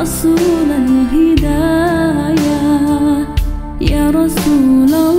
رسول الهداية. يا رسول الله.